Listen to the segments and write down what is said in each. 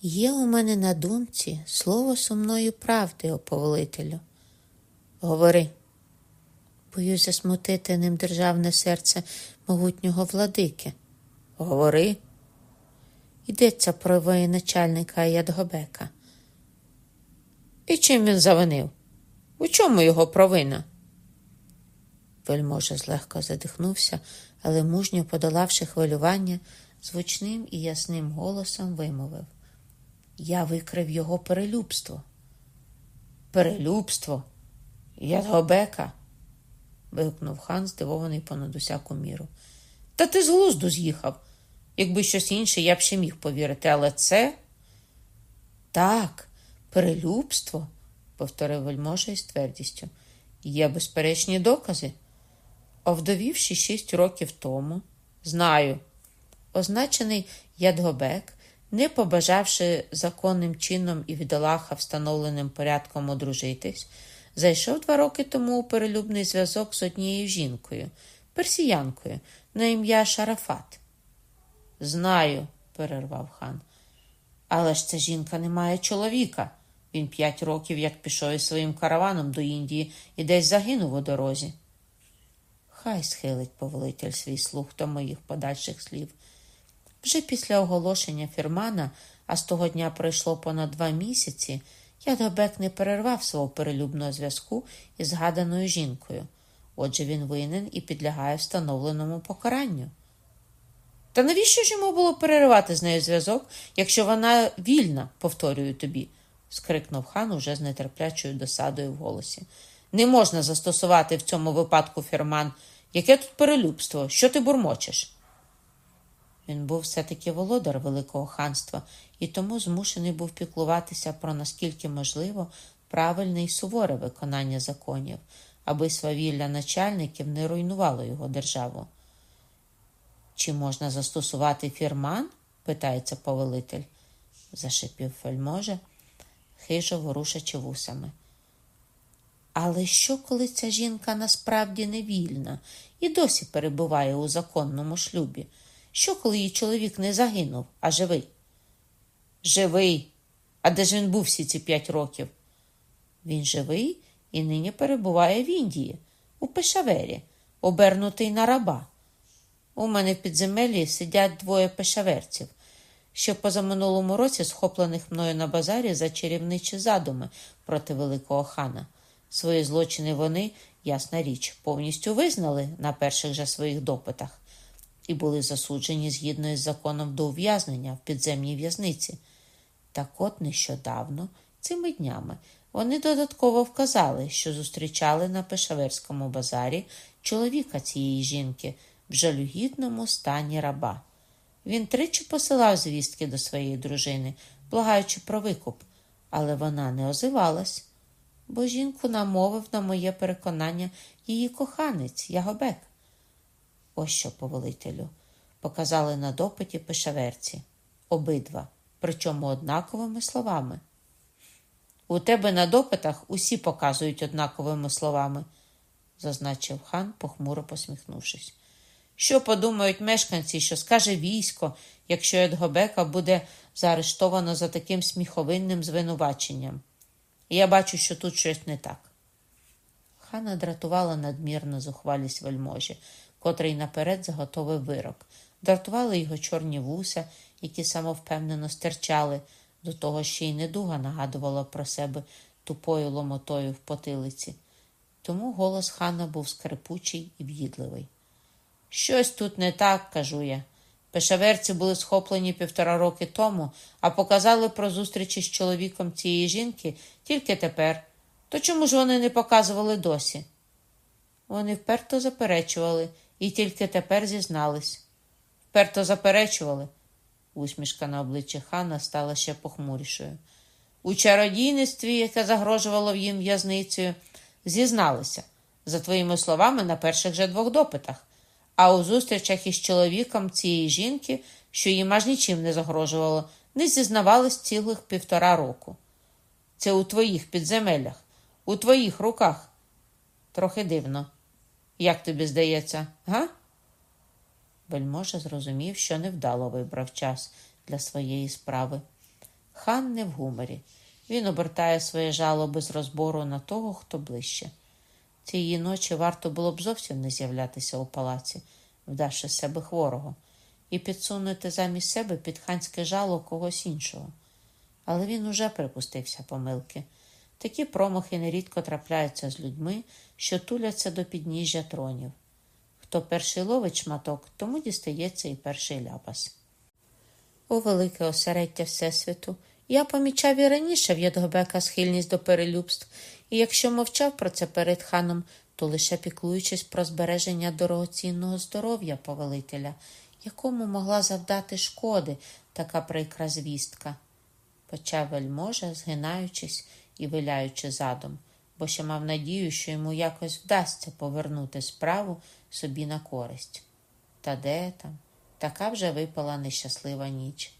Є у мене на думці слово сумної правди, о. Говори. Боюсь засмутити ним державне серце могутнього владики. Говори. Йдеться про воєначальника Ядгобека. І чим він завинив? У чому його провина? Вельможа злегка задихнувся, але мужньо подолавши хвилювання, звучним і ясним голосом вимовив Я викрив його перелюбство. Перелюбство? Ядгобека? вигукнув хан, здивований понад усяку міру. Та ти з глузду з'їхав. Якби щось інше, я б ще міг повірити, але це. Так, перелюбство, повторив вельможа із твердістю. Є безперечні докази. Овдовівши шість років тому, знаю, означений Ядгобек, не побажавши законним чином і відолаха встановленим порядком одружитись, зайшов два роки тому у перелюбний зв'язок з однією жінкою, персіянкою, на ім'я Шарафат. Знаю, перервав хан. Але ж ця жінка не має чоловіка. Він п'ять років як пішов із своїм караваном до Індії і десь загинув у дорозі. Хай схилить повелитель свій слух до моїх подальших слів. Вже після оголошення фірмана, а з того дня пройшло понад два місяці, Ядобек не перервав свого перелюбного зв'язку із згаданою жінкою. Отже, він винен і підлягає встановленому покаранню. Та навіщо ж йому було переривати з нею зв'язок, якщо вона вільна, повторюю тобі, скрикнув хан уже з нетерплячою досадою в голосі. Не можна застосувати в цьому випадку фірман. Яке тут перелюбство? Що ти бурмочеш? Він був все-таки володар Великого ханства і тому змушений був піклуватися про наскільки можливо правильне і суворе виконання законів, аби свавілля начальників не руйнувало його державу. Чи можна застосувати фірман? питається повелитель, зашипів фельможа, хижо ворушачи вусами. Але що, коли ця жінка насправді невільна і досі перебуває у законному шлюбі? Що, коли її чоловік не загинув, а живий? Живий. А де ж він був всі ці п'ять років? Він живий і нині перебуває в Індії, у Пешавері, обернутий на раба. У мене в підземеллі сидять двоє пешаверців, що позаминулому році схоплених мною на базарі за чарівничі задуми проти Великого хана. Свої злочини вони, ясна річ, повністю визнали на перших же своїх допитах і були засуджені згідно із законом до ув'язнення в підземній в'язниці. Так от нещодавно, цими днями, вони додатково вказали, що зустрічали на Пешаверському базарі чоловіка цієї жінки в жалюгідному стані раба. Він тричі посилав звістки до своєї дружини, благаючи про викуп, але вона не озивалась, бо жінку намовив на моє переконання її коханець Ягобек. Ось що, повелителю, показали на допиті пешаверці обидва, причому однаковими словами. У тебе на допитах усі показують однаковими словами, зазначив хан, похмуро посміхнувшись. Що подумають мешканці, що скаже військо, якщо Едгобека буде заарештовано за таким сміховинним звинуваченням? я бачу, що тут щось не так. Хана дратувала надмірна зухвалість вельможі, котрий наперед заготовив вирок. Дратували його чорні вуса, які самовпевнено стирчали, до того ще й недуга нагадувала про себе тупою ломотою в потилиці. Тому голос хана був скрипучий і в'їдливий. Щось тут не так, кажу я. Пешаверці були схоплені півтора роки тому, а показали про зустрічі з чоловіком цієї жінки тільки тепер. То чому ж вони не показували досі? Вони вперто заперечували і тільки тепер зізнались. Вперто заперечували. Усмішка на обличчі хана стала ще похмурішою. У чародійництві, яке загрожувало їм в'язницею, зізналися, за твоїми словами, на перших же двох допитах а у зустрічах із чоловіком цієї жінки, що їм аж нічим не загрожувало, не зізнавались цілих півтора року. Це у твоїх підземеллях, у твоїх руках. Трохи дивно. Як тобі здається, га? Вельможа зрозумів, що невдало вибрав час для своєї справи. Хан не в гуморі. Він обертає своє жало без розбору на того, хто ближче. Цієї ночі варто було б зовсім не з'являтися у палаці, вдавши себе хворого, і підсунути замість себе під ханське жало когось іншого. Але він уже припустився помилки. Такі промахи нерідко трапляються з людьми, що туляться до підніжжя тронів. Хто перший ловить шматок, тому дістається і перший ляпас. У велике осереддя Всесвіту я помічав і раніше в Ядгобека схильність до перелюбств, і якщо мовчав про це перед ханом, то лише піклуючись про збереження дорогоцінного здоров'я повелителя, якому могла завдати шкоди така прикра звістка. Почав вельможа, згинаючись і виляючи задом, бо ще мав надію, що йому якось вдасться повернути справу собі на користь. Та де там? Така вже випала нещаслива ніч.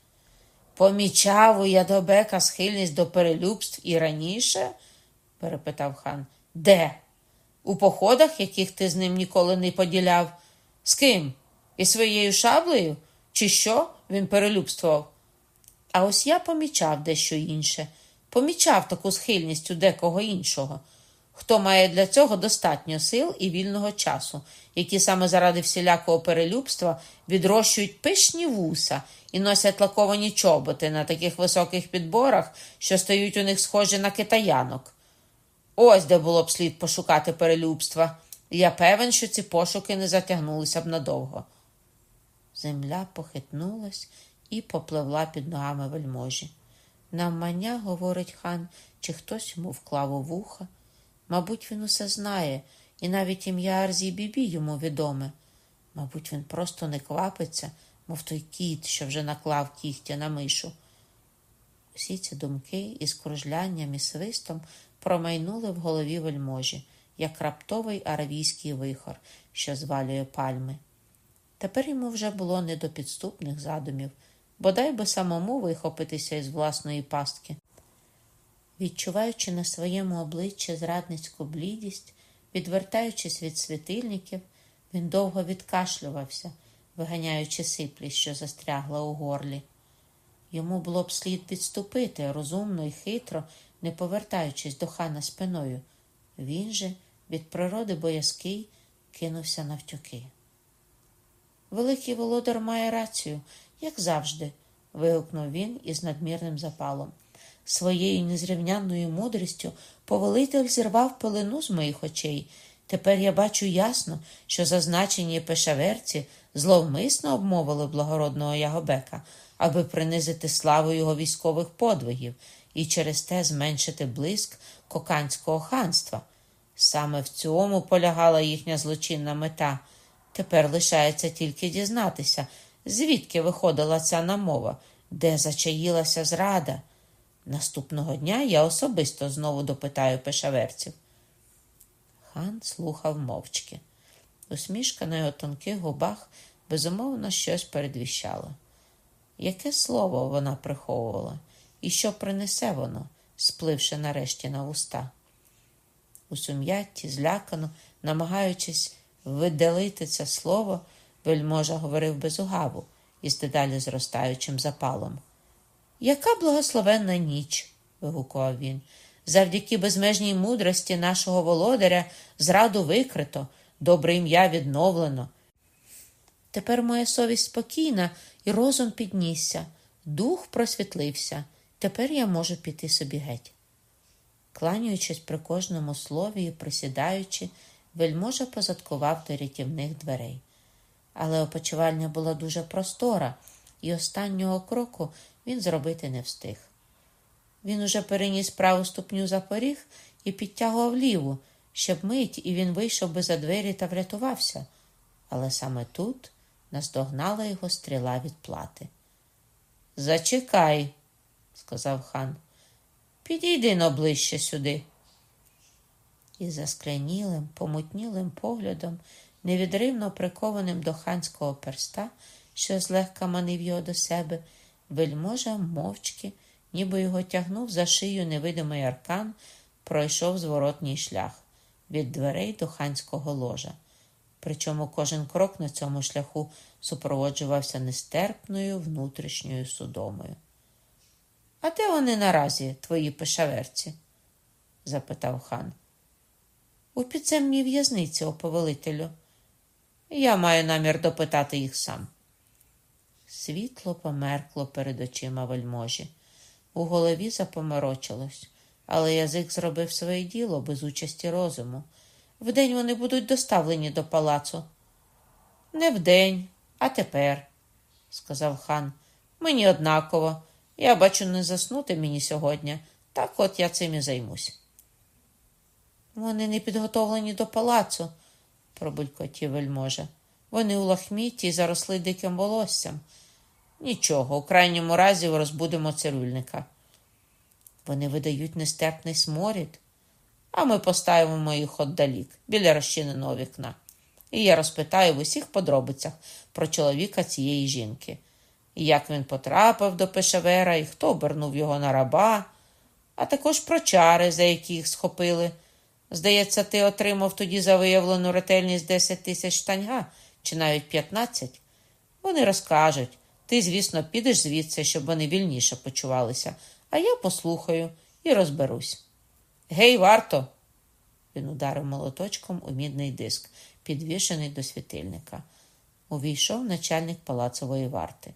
Помічав у Ядобека схильність до перелюбств і раніше? перепитав хан. Де? У походах, яких ти з ним ніколи не поділяв? З ким? І своєю шаблею? Чи що він перелюбствував? А ось я помічав дещо інше, помічав таку схильність у декого іншого, хто має для цього достатньо сил і вільного часу, які саме заради всілякого перелюбства відрощують пишні вуса і носять лаковані чоботи на таких високих підборах, що стають у них схожі на китаянок. Ось де було б слід пошукати перелюбства. Я певен, що ці пошуки не затягнулися б надовго. Земля похитнулась і попливла під ногами вельможі. Навмання, говорить хан, чи хтось йому вклав у вуха. Мабуть, він усе знає, і навіть ім'я Арзі Бібі йому відоме. Мабуть, він просто не квапиться, мов той кіт, що вже наклав кігтя на мишу. Усі ці думки із кружлянням і свистом промайнули в голові вельможі, як раптовий аравійський вихор, що звалює пальми. Тепер йому вже було не до підступних задумів, бодай би самому вихопитися із власної пастки. Відчуваючи на своєму обличчі зрадницьку блідість, відвертаючись від світильників, він довго відкашлювався, виганяючи сиплі, що застрягла у горлі. Йому було б слід відступити розумно і хитро, не повертаючись до хана спиною. Він же, від природи боязкий, кинувся навтюки. Великий володар має рацію, як завжди, вигукнув він із надмірним запалом. Своєю незрівнянною мудрістю повелитель зірвав пелену з моїх очей. Тепер я бачу ясно, що зазначені пешаверці зловмисно обмовили благородного Ягобека, аби принизити славу його військових подвигів і через те зменшити блиск коканського ханства. Саме в цьому полягала їхня злочинна мета. Тепер лишається тільки дізнатися, звідки виходила ця намова, де зачаїлася зрада. Наступного дня я особисто знову допитаю пешаверців. Хан слухав мовчки. Усмішка на його тонких губах безумовно щось передвіщала. Яке слово вона приховувала, і що принесе воно, спливши нарешті на вуста? У сум'ятті, злякано, намагаючись видалити це слово, вельможа говорив без угаву із дедалі зростаючим запалом. Яка благословенна ніч, вигукував він. Завдяки безмежній мудрості нашого володаря зраду викрито, добре ім'я відновлено. Тепер моя совість спокійна і розум піднісся, дух просвітлився. Тепер я можу піти собі геть. Кланяючись при кожному слові і присідаючи, вельможа позадкував до рятівних дверей. Але опочивальня була дуже простора, і останнього кроку він зробити не встиг. Він уже переніс праву ступню за поріг і підтягував ліву, щоб мить, і він вийшов би за двері та врятувався. Але саме тут наздогнала його стріла від плати. Зачекай, сказав хан, підійди но ближче сюди. І засклянілим, помутнілим поглядом, невідривно прикованим до ханського перста, що злегка манив його до себе, вельможа мовчки, ніби його тягнув за шию невидимий аркан, пройшов зворотній шлях від дверей до ханського ложа. Причому кожен крок на цьому шляху супроводжувався нестерпною внутрішньою судомою. А де вони наразі, твої пешаверці? запитав хан. У підземній в'язниці, о повелителю. Я маю намір допитати їх сам. Світло померкло перед очима вельможі. У голові запоморочилось, але язик зробив своє діло без участі розуму. Вдень вони будуть доставлені до палацу. Не вдень, а тепер, сказав хан. Мені однаково. Я бачу, не заснути мені сьогодні, так от я цим і займусь. Вони не підготовлені до палацу, пробулькотів вельможа. Вони у лахміті заросли диким волоссям. Нічого, у крайньому разі розбудемо цирюльника. Вони видають нестерпний сморід, а ми поставимо їх отдалік, біля розчиненого вікна. І я розпитаю в усіх подробицях про чоловіка цієї жінки, і як він потрапив до Пешавера, і хто обернув його на раба, а також про чари, за які їх схопили. Здається, ти отримав тоді за виявлену ретельність 10 тисяч таньга чи навіть 15. Вони розкажуть. Ти, звісно, підеш звідси, щоб вони вільніше почувалися, а я послухаю і розберусь. Гей, варто! Він ударив молоточком у мідний диск, підвішений до світильника. Увійшов начальник палацової варти.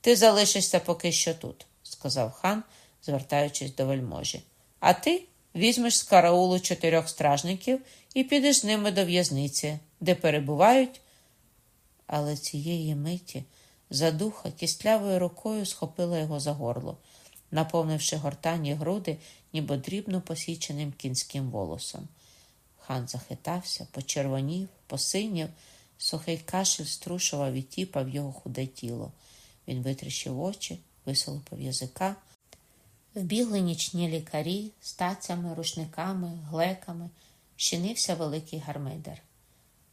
Ти залишишся поки що тут, сказав хан, звертаючись до вельможі. А ти візьмеш з караулу чотирьох стражників і підеш з ними до в'язниці, де перебувають. Але цієї миті задуха кістлявою рукою схопила його за горло, наповнивши гортані груди, ніби дрібно посіченим кінським волосом. Хан захитався, почервонів, посинів, сухий кашель струшував і тіпав його худе тіло. Він витріщив очі, висолопив язика. Вбігли нічні лікарі з тацями, рушниками, глеками, щинився великий гармидер.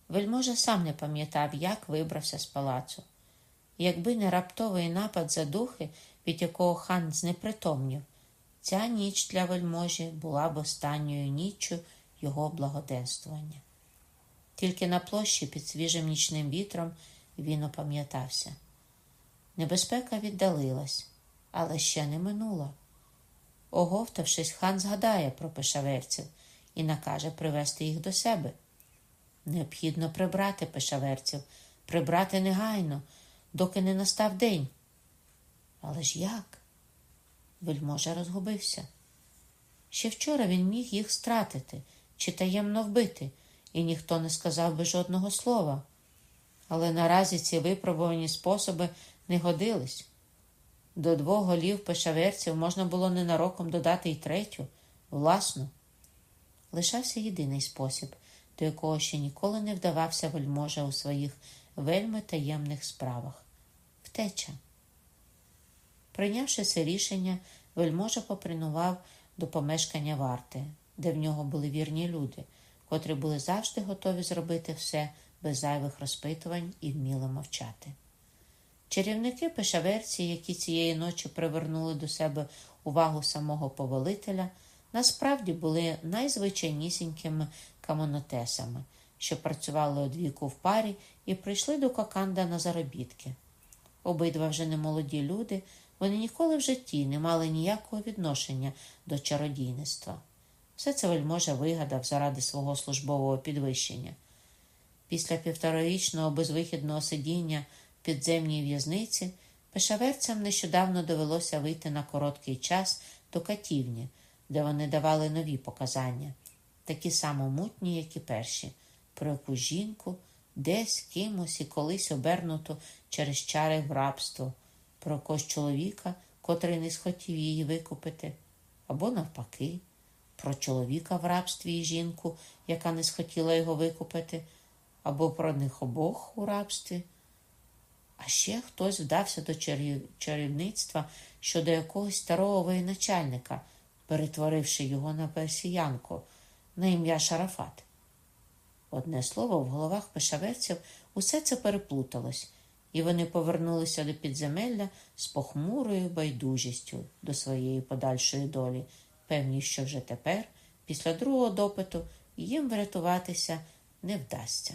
Вельможа сам не пам'ятав, як вибрався з палацу. Якби не раптовий напад задухи, від якого хан знепритомнів, ця ніч для вельможі була б останньою ніччю його благоденствування. Тільки на площі під свіжим нічним вітром він опам'ятався. Небезпека віддалилась, але ще не минула. Оговтавшись, хан згадає про пешаверців і накаже привести їх до себе. Необхідно прибрати пешаверців, прибрати негайно, доки не настав день. Але ж як? Вельможа розгубився. Ще вчора він міг їх стратити чи таємно вбити, і ніхто не сказав би жодного слова. Але наразі ці випробувані способи не годились. До двох голів пешаверців можна було ненароком додати й третю, власну. Лишався єдиний спосіб, до якого ще ніколи не вдавався вельможа у своїх вельми таємних справах втеча. Прийнявши це рішення, вельможа попринував до помешкання варти, де в нього були вірні люди, котрі були завжди готові зробити все без зайвих розпитувань і вміли мовчати. Чарівники пешаверці, які цієї ночі привернули до себе увагу самого повелителя, насправді були найзвичайнісінькими камонотесами, що працювали одвіку в парі і прийшли до Коканда на заробітки. Обидва вже не молоді люди, вони ніколи в житті не мали ніякого відношення до чародійництва. Все це вельможа вигадав заради свого службового підвищення. Після півторарічного безвихідного сидіння підземній в'язниці пешаверцям нещодавно довелося вийти на короткий час до катівні, де вони давали нові показання, такі само мутні, як і перші, про яку жінку десь кимось і колись обернуто через чари в рабство, про якогось чоловіка, котрий не схотів її викупити, або навпаки, про чоловіка в рабстві і жінку, яка не схотіла його викупити, або про них обох у рабстві. А ще хтось вдався до чарівництва щодо якогось старого воєначальника, перетворивши його на персіянку на ім'я Шарафат. Одне слово, в головах пешаверців усе це переплуталось, і вони повернулися до підземелля з похмурою байдужістю до своєї подальшої долі, певні, що вже тепер, після другого допиту, їм врятуватися не вдасться.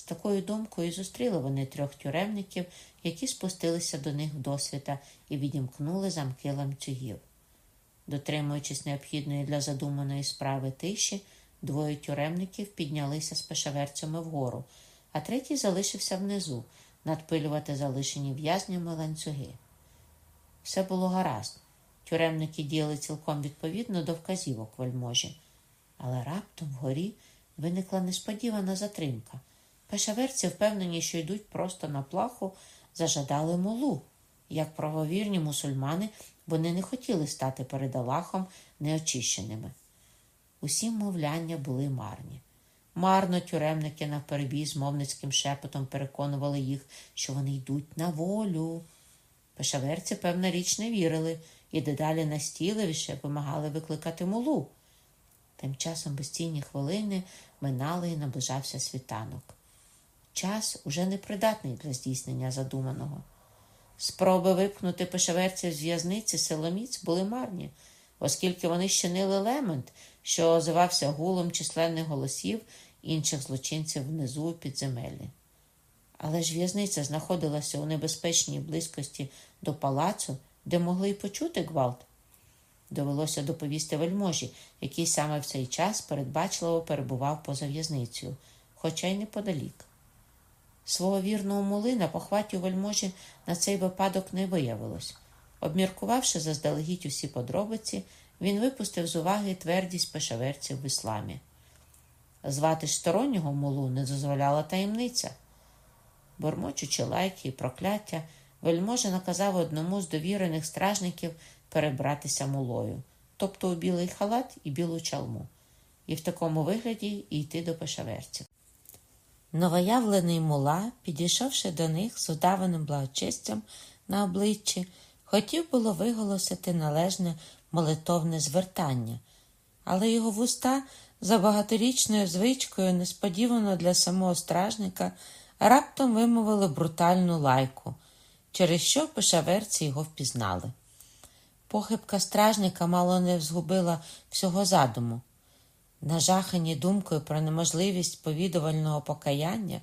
З такою думкою зустріли вони трьох тюремників, які спустилися до них вдосвіта і відімкнули замки ланцюгів. Дотримуючись необхідної для задуманої справи тиші, двоє тюремників піднялися з пешаверцями вгору, а третій залишився внизу надпилювати залишені в'язнями ланцюги. Все було гаразд. Тюремники діяли цілком відповідно до вказівок вельможі. Але раптом вгорі виникла несподівана затримка. Пешаверці, впевнені, що йдуть просто на плаху, зажадали молу. Як правовірні мусульмани, вони не хотіли стати перед Аллахом неочищеними. Усі мовляння були марні. Марно тюремники навперебій з мовницьким шепотом переконували їх, що вони йдуть на волю. Пешаверці, певна річ, не вірили і дедалі настійливіше вимагали викликати молу. Тим часом безцінні хвилини минали і наближався світанок. Час уже непридатний для здійснення задуманого. Спроби випхнути пешаверців з в'язниці силоміць були марні, оскільки вони щинили лемент, що озивався гулом численних голосів інших злочинців внизу у підземеллі. Але ж в'язниця знаходилася у небезпечній близькості до палацу, де могли й почути гвалт. Довелося доповісти вельможі, який саме в цей час передбачливо перебував поза в'язницею, хоча й неподалік. Свого вірного мули на похваті вельможі на цей випадок не виявилось. Обміркувавши заздалегідь усі подробиці, він випустив з уваги твердість пешаверців в ісламі. Звати ж стороннього мулу не дозволяла таємниця. Бормочучи лайки і прокляття, вельможа наказав одному з довірених стражників перебратися мулою, тобто у білий халат і білу чалму, і в такому вигляді йти до пешаверців. Новоявлений мула, підійшовши до них з удаваним благочестям на обличчі, хотів було виголосити належне молитовне звертання, але його вуста за багаторічною звичкою, несподівано для самого стражника, раптом вимовили брутальну лайку, через що пешаверці його впізнали. Похибка стражника мало не згубила всього задуму. Нажахані думкою про неможливість повідувального покаяння,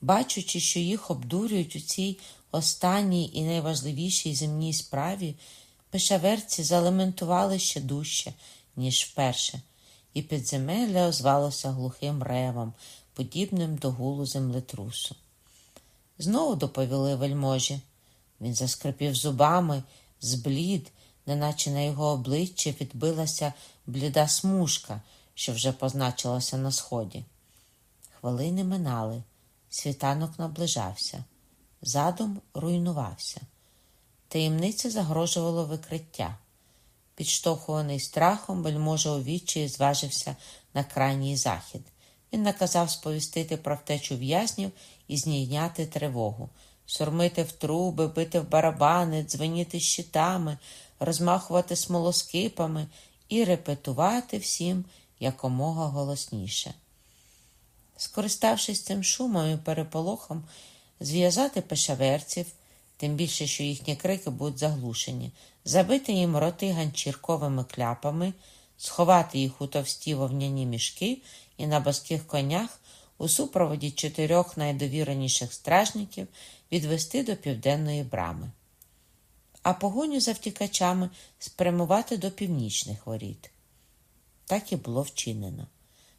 бачучи, що їх обдурюють у цій останній і найважливішій земній справі, пешаверці залементували ще дужче, ніж вперше, і підземелля озвалося глухим ревом, подібним до гулу землетрусу. Знову доповіли вельможі. Він заскрипів зубами, зблід, неначе на його обличчі відбилася бліда смужка, що вже позначилася на сході. Хвилини минали, світанок наближався, задум руйнувався. Таємниця загрожувало викриття. Підштовхуваний страхом, вельможа у відчаї зважився на крайній захід. Він наказав сповістити про втечу в'язнів і знійняти тривогу, сурмити в труби, бити в барабани, дзвеніти щитами, розмахувати смолоскипами і репетувати всім якомога голосніше. Скориставшись цим шумом і переполохом, зв'язати пешаверців, тим більше, що їхні крики будуть заглушені, забити їм роти ганчірковими кляпами, сховати їх у товсті вовняні мішки і на баских конях у супроводі чотирьох найдовіреніших стражників відвести до південної брами, а погоню за втікачами спрямувати до північних воріт. Так і було вчинено.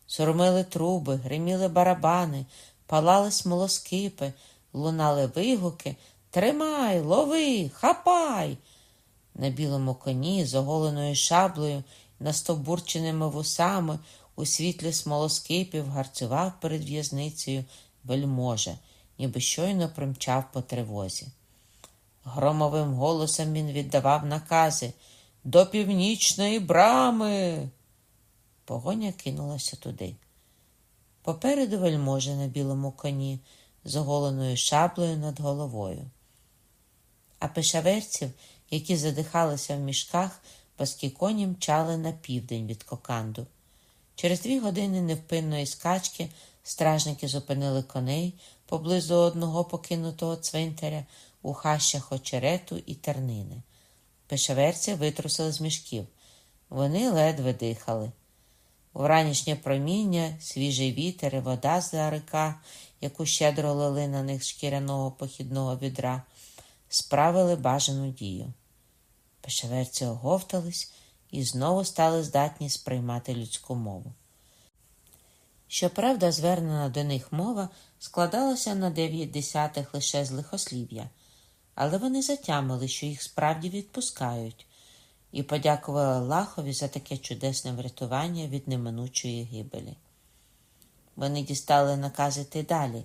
Сурмили труби, гриміли барабани, палали смолоскипи, лунали вигуки Тримай, лови, хапай. На білому коні з оголеною шаблею, настовбурченими вусами у світлі смолоскипів гарцював перед в'язницею вельможа, ніби щойно примчав по тривозі. Громовим голосом він віддавав накази до північної брами. Погоня кинулася туди. Попереду вельможа на білому коні з оголеною шаблею над головою. А пешаверців, які задихалися в мішках, паски коні мчали на південь від коканду. Через дві години невпинної скачки стражники зупинили коней поблизу одного покинутого цвинтаря у хащах очерету і тернини. Пешаверці витрусили з мішків. Вони ледве дихали. Вранішнє проміння, свіжий вітер і вода з река, яку щедро лили на них шкіряного похідного відра, справили бажану дію. Пешеверці оговтались і знову стали здатні сприймати людську мову. Щоправда, звернена до них мова складалася на дев'ять десятих лише з лихослів'я, але вони затямили, що їх справді відпускають, і подякували Аллахові за таке чудесне врятування від неминучої гибелі. Вони дістали наказ іти далі,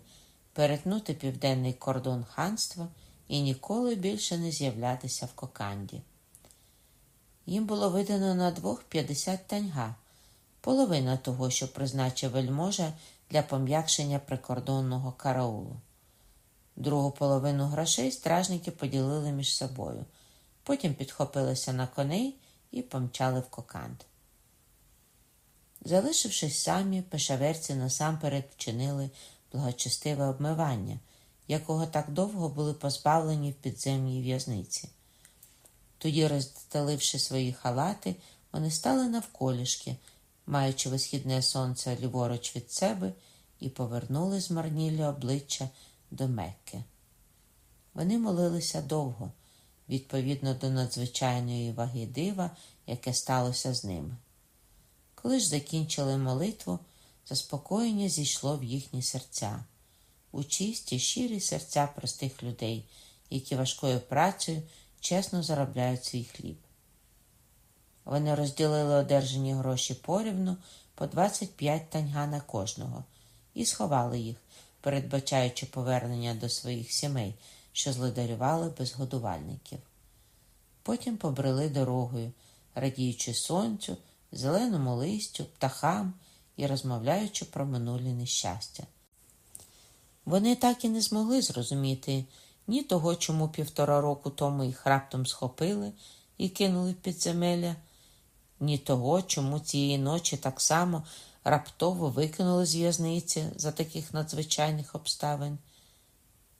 перетнути південний кордон ханства і ніколи більше не з'являтися в Коканді. Їм було видано на двох 50 таньга, половина того, що призначив вельможа для пом'якшення прикордонного караулу. Другу половину грошей стражники поділили між собою, потім підхопилися на коней і помчали в коканд. Залишившись самі, пешаверці насамперед вчинили благочестиве обмивання, якого так довго були позбавлені в підземній в'язниці. Тоді, розстеливши свої халати, вони стали навколішки, маючи висхідне сонце ліворуч від себе, і повернули змарнілі обличчя до Мекки. Вони молилися довго, відповідно до надзвичайної ваги дива, яке сталося з ними. Коли ж закінчили молитву, заспокоєння зійшло в їхні серця, у чисті, щирі серця простих людей, які важкою працею чесно заробляють свій хліб. Вони розділили одержані гроші порівну по 25 таньга на кожного і сховали їх, передбачаючи повернення до своїх сімей, що злидарювали без годувальників. Потім побрели дорогою, радіючи сонцю, зеленому листю, птахам і розмовляючи про минулі нещастя. Вони так і не змогли зрозуміти ні того, чому півтора року тому їх раптом схопили і кинули в підземелля, ні того, чому цієї ночі так само раптово викинули з в'язниці за таких надзвичайних обставин.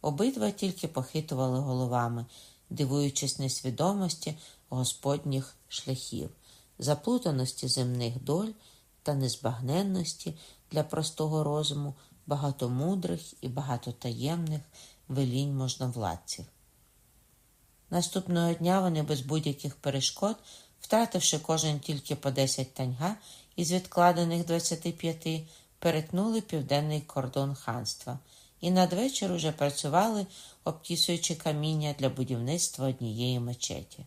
Обидва тільки похитували головами, дивуючись несвідомості господніх шляхів, заплутаності земних доль та незбагненності для простого розуму багатомудрих і багатотаємних велінь можновладців. Наступного дня вони без будь-яких перешкод, втративши кожен тільки по 10 таньга із відкладених 25, перетнули південний кордон ханства і надвечір уже працювали, обтісуючи каміння для будівництва однієї мечеті.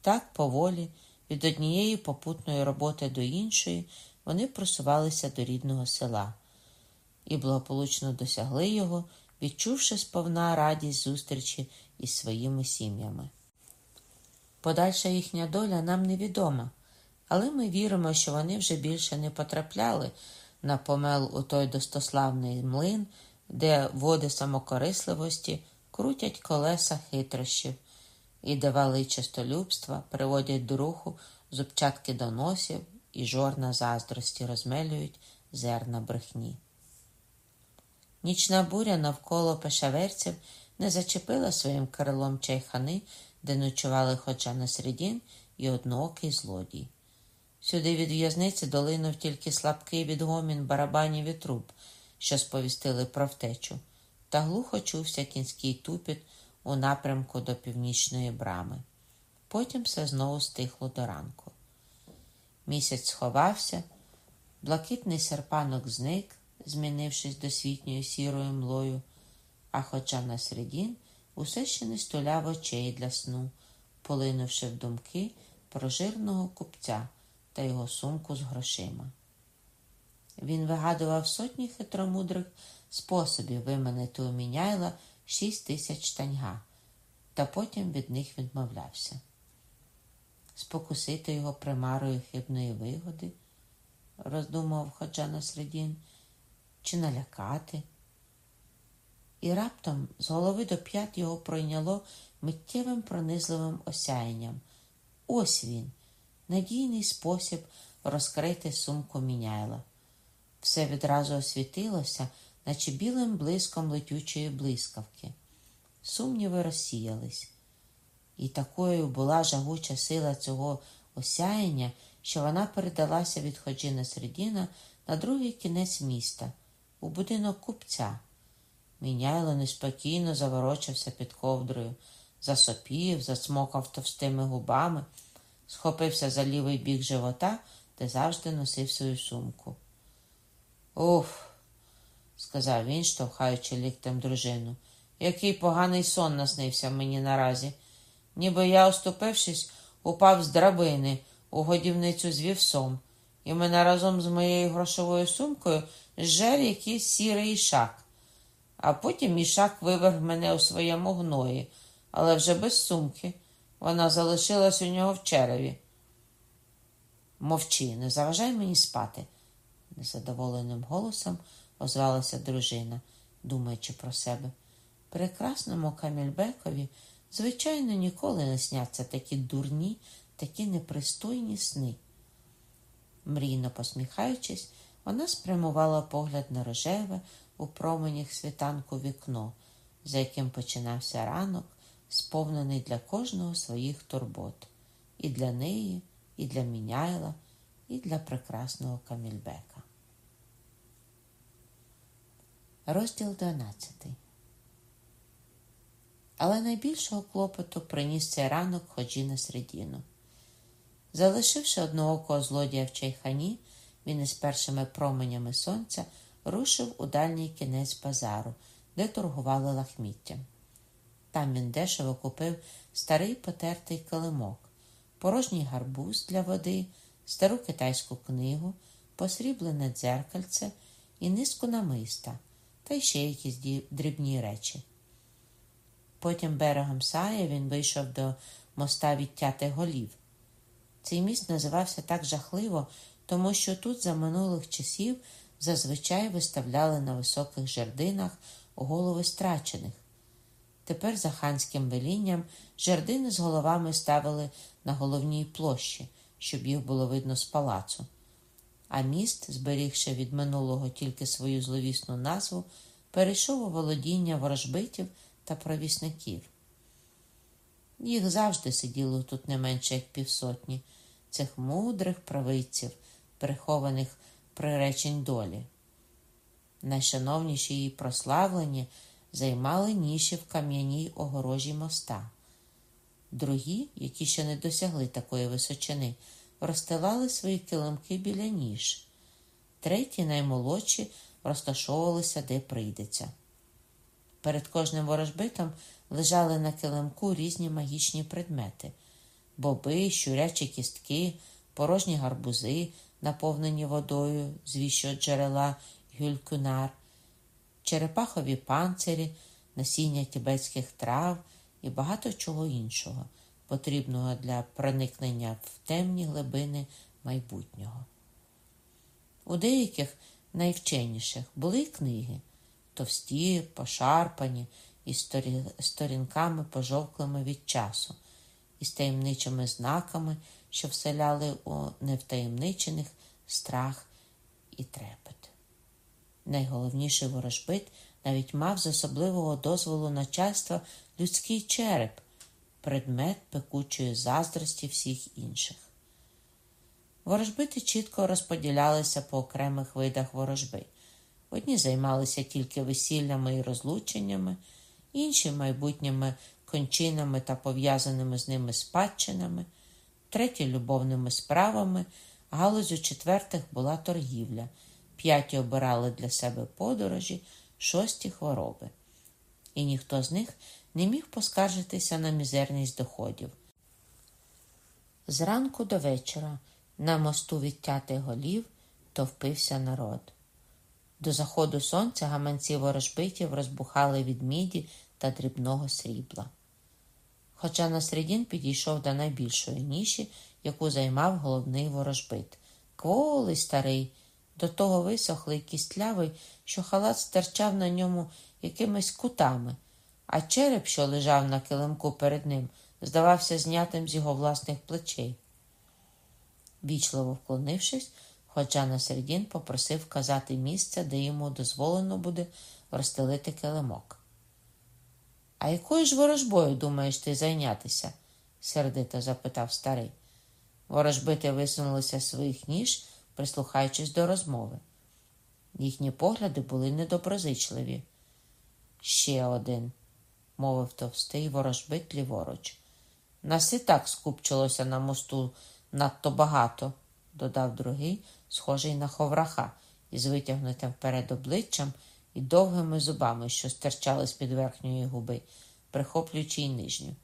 Так, поволі, від однієї попутної роботи до іншої, вони просувалися до рідного села і благополучно досягли його відчувши сповна радість зустрічі із своїми сім'ями. Подальша їхня доля нам невідома, але ми віримо, що вони вже більше не потрапляли на помел у той достославний млин, де води самокорисливості крутять колеса хитрощів і де вали чистолюбства приводять до руху зубчатки доносів і жорна заздрості розмелюють зерна брехні. Нічна буря навколо пешаверців не зачепила своїм крилом чайхани, де ночували ходжа на середін і одноокий злодій. Сюди від в'язниці долинув тільки слабкий відгомін барабанів і труб, що сповістили про втечу, та глухо чувся кінський тупіт у напрямку до північної брами. Потім все знову стихло до ранку. Місяць сховався, блакитний серпанок зник змінившись досвітньою сірою млою, а хоча на середін усе ще не столяв очей для сну, полинувши в думки про жирного купця та його сумку з грошима. Він вигадував сотні хитромудрих способів виманити у міняйла шість тисяч таньга, та потім від них відмовлявся. Спокусити його примарою хибної вигоди, роздумав Ходжа на середін, чи налякати. І раптом з голови до п'ят його пройняло миттєвим пронизливим осяянням. Ось він, надійний спосіб розкрити сумку міняйла. Все відразу освітилося, наче білим блиском летючої блискавки. Сумніви розсіялись. І такою була жагуча сила цього осяяння, що вона передалася від Ходжіна Середіна на другий кінець міста, у будинок купця. Міняйло неспокійно заворочався під ковдрою, засопів, засмокав товстими губами, схопився за лівий бік живота, де завжди носив свою сумку. Уф, сказав він, штовхаючи ліктем дружину. Який поганий сон наснився мені наразі. Ніби я, оступившись, упав з драбини у годівницю з вівсом, і мене разом з моєю грошовою сумкою зжер якийсь сірий ішак. А потім ішак виверг мене у своєму гної, але вже без сумки. Вона залишилась у нього в череві. Мовчи, не заважай мені спати, незадоволеним голосом озвалася дружина, думаючи про себе. Прекрасному Камільбекові, звичайно, ніколи не сняться такі дурні, такі непристойні сни. Мрійно посміхаючись, вона спрямувала погляд на рожеве у променях світанку вікно, за яким починався ранок, сповнений для кожного своїх турбот, і для неї, і для Міняйла, і для прекрасного Камільбека. Розділ 12 Але найбільшого клопоту приніс цей ранок ходжі на середину. Залишивши одноокого злодія в чайхані, він із першими променями сонця рушив у дальній кінець базару, де торгували лахміттям. Там він дешево купив старий потертий килимок, порожній гарбуз для води, стару китайську книгу, посріблене дзеркальце і низку намиста, та й ще якісь дрібні речі. Потім берегом сая він вийшов до моста відтятих голів. Цей міст називався так жахливо, тому що тут за минулих часів зазвичай виставляли на високих жердинах голови страчених. Тепер за ханським велінням жердини з головами ставили на головній площі, щоб їх було видно з палацу. А міст, зберігши від минулого тільки свою зловісну назву, перейшов у володіння ворожбитів та провісників. Їх завжди сиділо тут не менше як півсотні, цих мудрих правиців, прихованих приречень долі. Найшановніші її прославлені займали ніші в кам'яній огорожі моста. Другі, які ще не досягли такої височини, розстилали свої килимки біля ніж. Треті, наймолодші, розташовувалися, де прийдеться. Перед кожним ворожбитом лежали на килимку різні магічні предмети боби, щурячі кістки, порожні гарбузи, наповнені водою з віщого джерела гюлькюнар, черепахові панцирі, насіння тібетських трав і багато чого іншого, потрібного для проникнення в темні глибини майбутнього. У деяких найвченіших були книги товсті, пошарпані, із сторінками пожовклими від часу, із таємничими знаками, що вселяли у невтаємничених страх і трепет. Найголовніший ворожбит навіть мав з особливого дозволу начальства людський череп, предмет пекучої заздрості всіх інших. Ворожбити чітко розподілялися по окремих видах ворожби. Одні займалися тільки весіллями і розлученнями, інші майбутніми кончинами та пов'язаними з ними спадщинами, треті любовними справами, галузю четвертих була торгівля, п'яті обирали для себе подорожі, шості хвороби. І ніхто з них не міг поскаржитися на мізерність доходів. Зранку до вечора на мосту відтятих голів товпився народ. До заходу сонця гаманці ворожбитів розбухали від міді та дрібного срібла. Хоча на середін підійшов до найбільшої ніші, яку займав головний ворожбит. Кволий старий, до того висохлий кістлявий, що халат стирчав на ньому якимись кутами, а череп, що лежав на килимку перед ним, здавався знятим з його власних плечей. Вічливо вклонившись, Хоча на середін попросив вказати місце, де йому дозволено буде розстелити килимок. А якою ж ворожбою думаєш ти зайнятися? сердито запитав старий. Ворожбити висунулися з своїх ніж, прислухаючись до розмови. Їхні погляди були недоброзичливі. Ще один, мовив товстий ворожбит ліворуч. Нас і так скупчилося на мосту надто багато, додав другий, схожий на ховраха, із витягнутим вперед обличчям і довгими зубами, що стирчали з-під верхньої губи, прихоплюючи й нижню.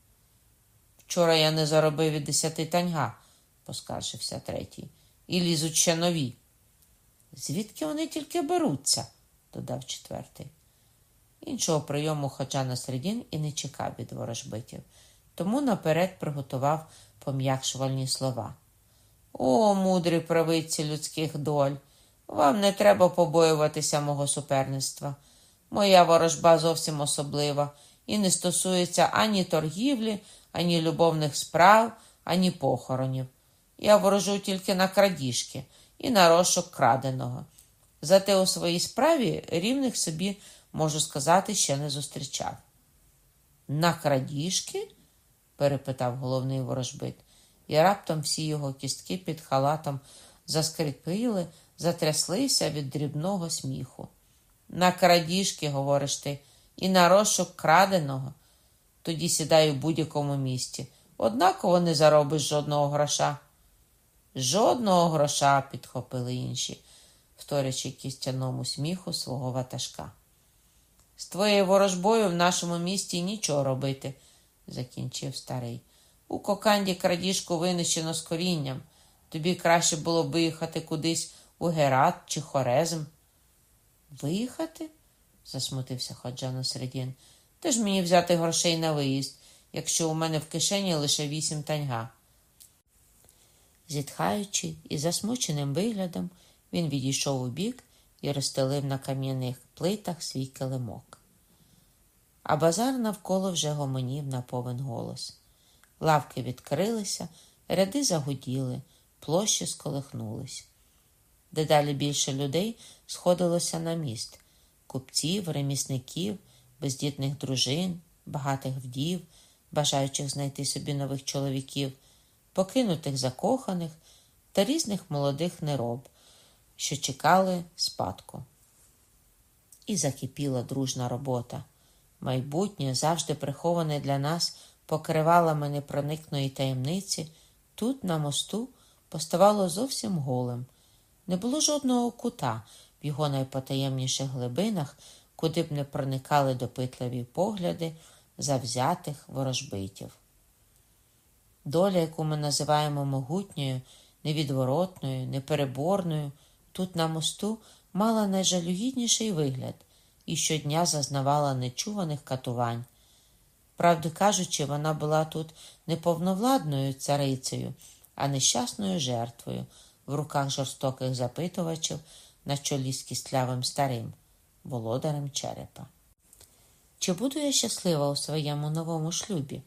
Вчора я не заробив і десяти таньга, поскаржився третій, і лізуть ще нові. Звідки вони тільки беруться? додав четвертий. Іншого прийому Ходжана Середін і не чекав від ворожбитів, тому наперед приготував пом'якшувальні слова. О, мудрі правиці людських доль! Вам не треба побоюватися мого суперництва. Моя ворожба зовсім особлива і не стосується ані торгівлі, ані любовних справ, ані похоронів. Я ворожу тільки на крадіжки і на розшук краденого. Зате у своїй справі рівних собі, можу сказати, ще не зустрічав. На крадіжки? перепитав головний ворожбит, і раптом всі його кістки під халатом заскрипили, затряслися від дрібного сміху. На крадіжки, говориш ти, і на розшук краденого. Тоді сідай у будь-якому місті. Однаково не заробиш жодного гроша. Жодного гроша, підхопили інші, вторячи кістяному сміху свого ватажка. З твоєю ворожбою в нашому місті нічого робити, закінчив старий. У коканді крадіжку винищено з корінням. Тобі краще було б виїхати кудись у Герат чи Хорезм. Виїхати? засмутився Ходжано Середін. Де ж мені взяти грошей на виїзд, якщо у мене в кишені лише вісім таньга. Зітхаючи і засмученим виглядом, він відійшов у бік і розстелив на кам'яних плитах свій килимок. А базар навколо вже гомонів на повен голос. Лавки відкрилися, ряди загуділи, площі сколихнулись. Дедалі більше людей сходилося на міст купців, ремісників, бездітних дружин, багатих вдів, бажаючих знайти собі нових чоловіків, покинутих закоханих та різних молодих нероб, що чекали спадку. І закипіла дружна робота. Майбутнє, завжди приховане для нас покривалами непроникної таємниці, тут, на мосту, поставало зовсім голим. Не було жодного кута в його найпотаємніших глибинах, куди б не проникали допитливі погляди завзятих ворожбитів. Доля, яку ми називаємо могутньою, невідворотною, непереборною, тут на мосту мала найжалюгідніший вигляд і щодня зазнавала нечуваних катувань. Правду кажучи, вона була тут не повновладною царицею, а нещасною жертвою в руках жорстоких запитувачів на чолі з кістлявим старим, володарем черепа. Чи буду я щаслива у своєму новому шлюбі?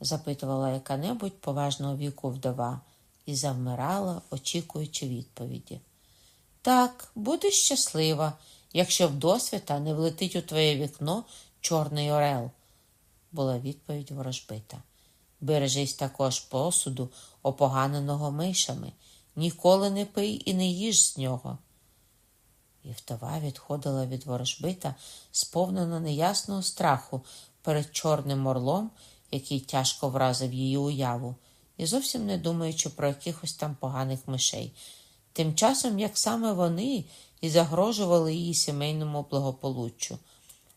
запитувала яка-небудь поважного віку вдова і завмирала, очікуючи відповіді. Так, будеш щаслива, якщо вдосвіта не влетить у твоє вікно чорний орел, була відповідь ворожбита. Бережись також посуду, опоганеного мишами, ніколи не пий і не їж з нього. І вдова відходила від ворожбита, сповнена неясного страху перед чорним орлом, який тяжко вразив її уяву, і зовсім не думаючи про якихось там поганих мишей, тим часом як саме вони і загрожували її сімейному благополуччю,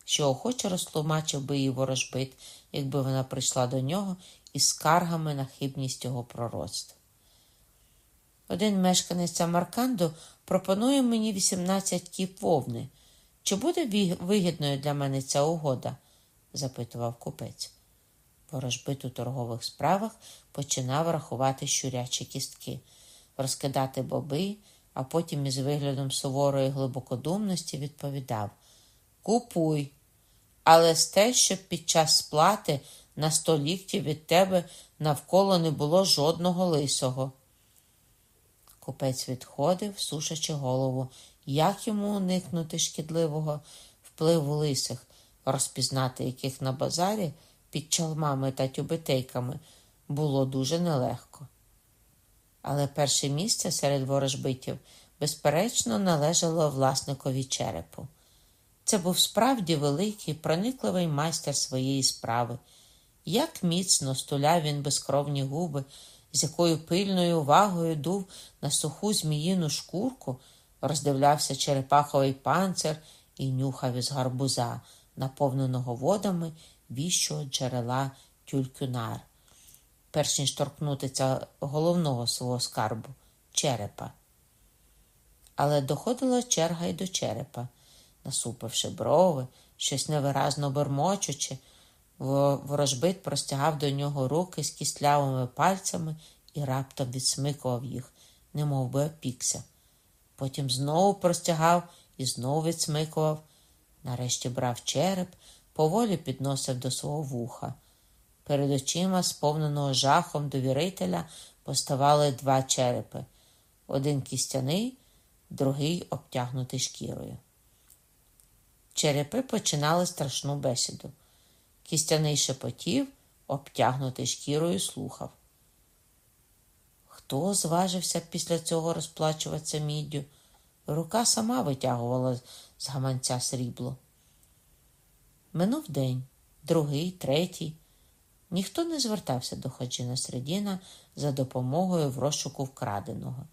що охоче розтлумачив би її ворожбит, якби вона прийшла до нього із скаргами на хибність його пророцтв. Один мешканець Самарканду пропонує мені 18 кіп вовни. Чи буде вигідною для мене ця угода? запитував купець. Ворожбит у торгових справах починав рахувати щурячі кістки, розкидати боби, а потім із виглядом суворої глибокодумності відповідав Купуй, але з те, щоб під час сплати на сто ліктів від тебе навколо не було жодного лисого. Купець відходив, сушачи голову, як йому уникнути шкідливого впливу лисих, розпізнати яких на базарі під чалмами та тюбетейками було дуже нелегко. Але перше місце серед ворожбитів, безперечно, належало власникові черепу. Це був справді великий, проникливий майстер своєї справи. Як міцно стуляв він безкровні губи, з якою пильною увагою дув на суху зміїну шкурку, роздивлявся черепаховий панцир і нюхав із гарбуза, наповненого водами віщого джерела тюлькюнар, перш ніж торкнутися головного свого скарбу черепа. Але доходила черга й до черепа, насупивши брови, щось невиразно бормочучи, ворожбит простягав до нього руки з кістлявими пальцями і раптом відсмикував їх, немов би опікся. Потім знову простягав і знову відсмикував. Нарешті брав череп, поволі підносив до свого вуха. Перед очима, сповненого жахом довірителя, поставали два черепи один кістяний, другий обтягнутий шкірою. Черепи починали страшну бесіду. Кістяний шепотів, обтягнутий шкірою, слухав. Хто зважився після цього розплачуватися міддю? Рука сама витягувала з гаманця срібло. Минув день, другий, третій. Ніхто не звертався до Хаджіна Середіна за допомогою в розшуку вкраденого.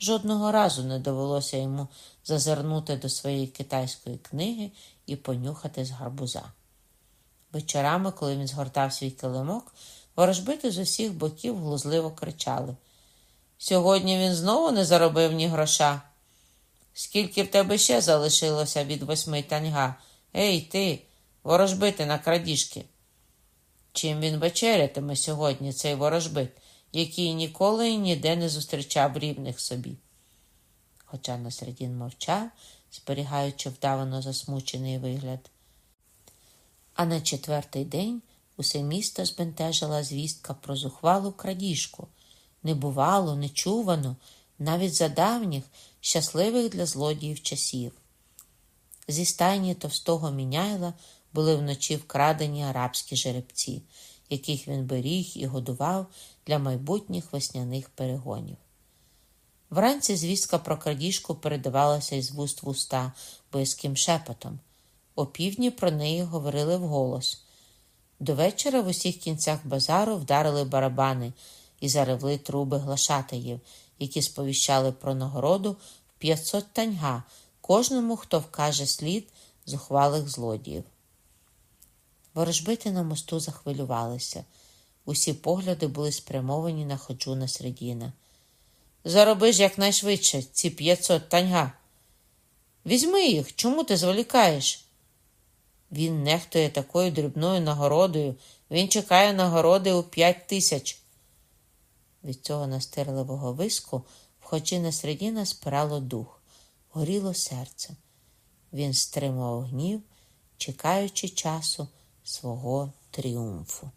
Жодного разу не довелося йому зазирнути до своєї китайської книги і понюхати з гарбуза. Вечорами, коли він згортав свій килимок, ворожбити з усіх боків глузливо кричали. Сьогодні він знову не заробив ні гроша. Скільки в тебе ще залишилося від восьми таньга? Ей ти, ворожбити на крадіжки. Чим він вечерятиме сьогодні, цей ворожбит, який ніколи і ніде не зустрічав рівних собі. Хоча Насредін мовчав, зберігаючи вдавано засмучений вигляд. А на четвертий день усе місто збентежила звістка про зухвалу крадіжку. Не бувало, не чувано, навіть за давніх, щасливих для злодіїв часів. Зі стайні товстого міняйла були вночі вкрадені арабські жеребці, яких він беріг і годував для майбутніх весняних перегонів. Вранці звістка про крадіжку передавалася із вуст в уста боязким шепотом. Опівдні про неї говорили вголос. До вечора в усіх кінцях базару вдарили барабани і заревли труби глашатаїв, які сповіщали про нагороду в 500 таньга кожному, хто вкаже слід зухвалих злодіїв. Ворожбити на мосту захвилювалися. Усі погляди були спрямовані на ходжуна Средіна. Зароби ж якнайшвидше ці 500 таньга. Візьми їх, чому ти зволікаєш? Він нехтує такою дрібною нагородою, він чекає нагороди у п'ять тисяч. Від цього настирливого виску в Ходжина Средіна спирало дух, горіло серце. Він стримував гнів, чекаючи часу свого тріумфу.